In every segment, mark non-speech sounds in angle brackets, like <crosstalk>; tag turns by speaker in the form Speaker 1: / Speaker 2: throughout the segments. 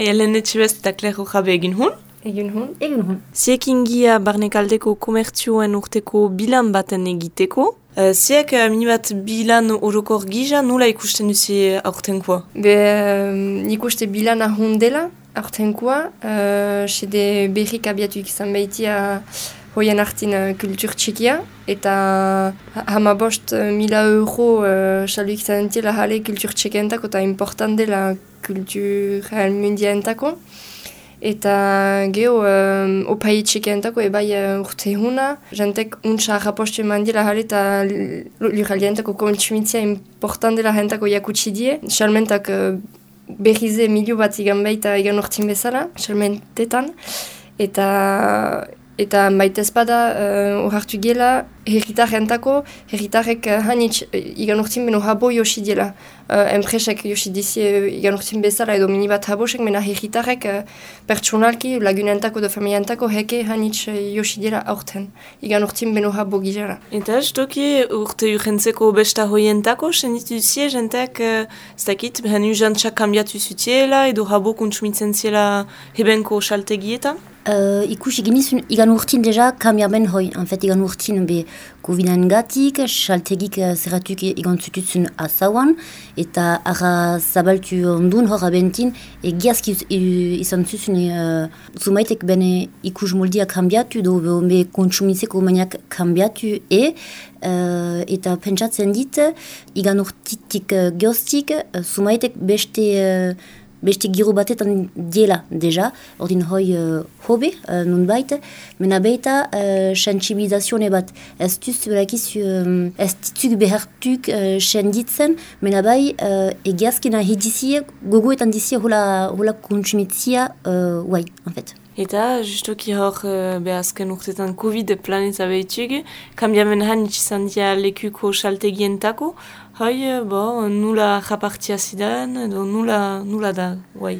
Speaker 1: Helen Etxebest eta Klero jabe egin hun.
Speaker 2: Egin hun? Egin hun.
Speaker 1: Ziekin gia barnekaldeko komertzioen urteko bilan baten egiteko. Uh, Ziek uh, minibat bilan orokor gija nula ikusten duzi aurtenkoa?
Speaker 2: Be, uh, nik uste bilan ahon dela aurtenkoa. Uh, sede berrik abiatu ikizan behitia hoien artin uh, kultur txikia. Eta hama bost uh, mila euro uh, salu ikizan entila jale kultur txikientako eta important dela kultur mundientako. Eta geho, um, opai txekeentako ebai uh, urte huna. Jentek untsa rapostu eman dira jale eta lurralientako kontsumitzia important dela jentako jakutsi die. Salmentak uh, berrize milio bat igan baita igan urtin bezala, salmentetan. Eta eta baita ezpada uh, hartu gela herritar jentako, herritarek uh, hanitz uh, igan urtin beno habo josi dela. Uh, enpresek josi dizi uh, igan urtin bezala edo minibat habosek, mena herritarek uh, pertsonalki lagunentako edo familiantako heke hanitz uh, josi dela aurten. Igan urtin beno habo gizara.
Speaker 1: Eta ez toki urte urrentzeko besta hoientako, senditu zie jentek, uh, ez dakit, henu jantxak kambiatu zutiela edo habo kontsumitzen ziela hebenko saltegietan?
Speaker 3: Uh, ikusi genizun igan urtin deja kambiamen hoi. En fait, igan urtin be covidan gatik, saltegik uh, zerratuk igan zututzun azauan, eta ara zabaltu ondun hor abentin, egiazki izan zuzun uh, zumaitek bene ikus moldia kambiatu, do be, kontsumizeko maniak kambiatu, e, uh, eta pentsatzen dit, igan urtitik uh, geostik, uh, zumaitek beste... Uh, beste giro batetan diela deja, ordin hoi uh, hobe, uh, nun baita, mena baita uh, sensibilizazione bat. Ez duz berakiz um, ez ditzuk behartuk uh, senditzen, mena bai uh, egiazkina hedizie, gogoetan dizie hola, hola kontsumitzia, uh, wai, en fait.
Speaker 1: Eta, justoki hor, uh, behazken urtetan COVID planeta behitxugu, kambiamen han itxizan dia lekuko saltegientako, Hai, bo, nula japartia zidan, edo nula, nula da, guai.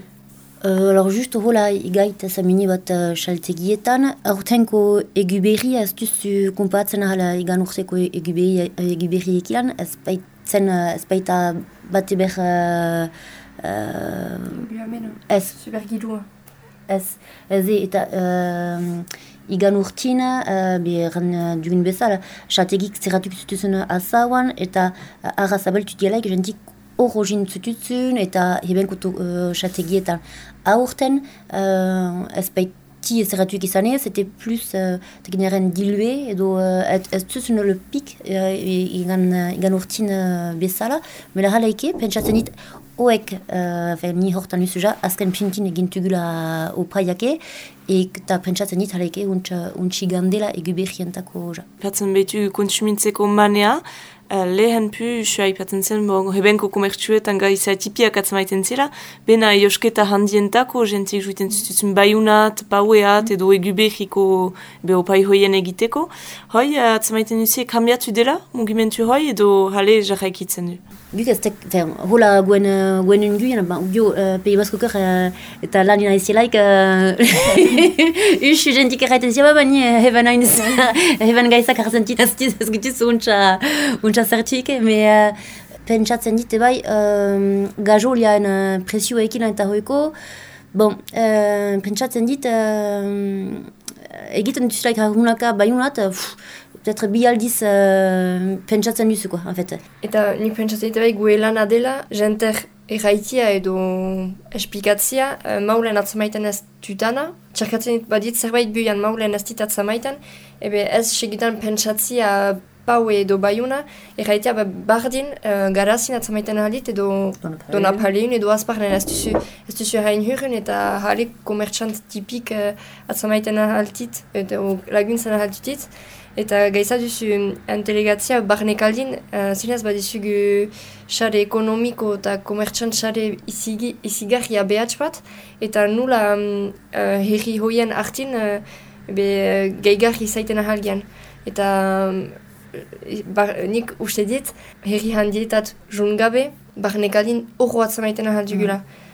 Speaker 3: Uh, alors, just hola igait samini bat uh, saltegietan, aurtenko eguberri ez duzu kompatzen ahala igan urteko eguberri, eguberri ekilan, ez baitzen, ez baita bat eber... Uh,
Speaker 2: uh, ez. Supergidua.
Speaker 3: Ez, ez, eta... Uh, igan urtina, uh, behan uh, dugun bezala, xategik zerratuk zutuzun azauan, eta uh, arra zabaltu dielaik jentik hor zutuzun, eta heben kutu uh, xategietan. Aurten, uh, ez baiti zerratuk izan ez, eta plus uh, tekinaren dilue, edo uh, ez zuzun le pik uh, igan, igan urtin uh, bezala, mela halaike, pentsatzen dit, Oek, uh, ni hortan usuja, azken pintin egin tugula opaiake, eta pentsatzen dit haleke untsi gandela egu behientako ja.
Speaker 1: Patzen betu konsumintzeko manea, uh, lehen pu usua ipatzen zen, bon, hebenko komertsuetan gaisa tipiak atzamaiten zela, bena josketa handientako, jentik juiten zutuzun baiunat, paueat, edo egu behiko beho pai hoien egiteko. Hoi, atzamaiten duzie, kambiatu dela, mugimentu hoi, edo hale jarraikitzen du.
Speaker 3: Guk ez tek, hola guen, guen unguien, ba, ugio, uh, pei baskokar, uh, eta lan ina ezielaik, uh, usu <laughs> jentik erraiten zia, bani, heban hain, heban <laughs> gaizak arzentit, ez ez gutuz, untsa zertik, me, uh, pentsatzen dite bai, uh, gajolian uh, presio ekin eta hoiko, bon, uh, pentsatzen dit, uh, egiten dituzlaik harunaka baiunat, peut-être bi aldiz uh, pentsatzen duzuko, en fait.
Speaker 2: Eta nik pentsatzen dut bai gue lana dela, jenter erraitia edo esplikatzia uh, maulen atzamaiten ez tutana. Txarkatzen dut badit zerbait buian maulen ez dit atzamaiten, ebe ez segitan pentsatzia pau edo baiuna, erraitia ba bardin uh, garazin atzamaiten ahalit edo donapaleun edo azparnen ez duzu, ez duzu hain hurren eta halik komertxant tipik uh, atzamaiten ahaltit edo laguntzen ahaltutit. Eta gaiza duzu entelegatzia barnekaldin, uh, zinez badizugu xare ekonomiko eta komertxan xare izigarria behatz bat, eta nula um, uh, herri hoien hartin uh, be, gaigarri zaiten ahalgian. Eta um, nik uste dit, herri handietat jungabe, barnekaldin horro atzamaiten ahal dugula. Mm.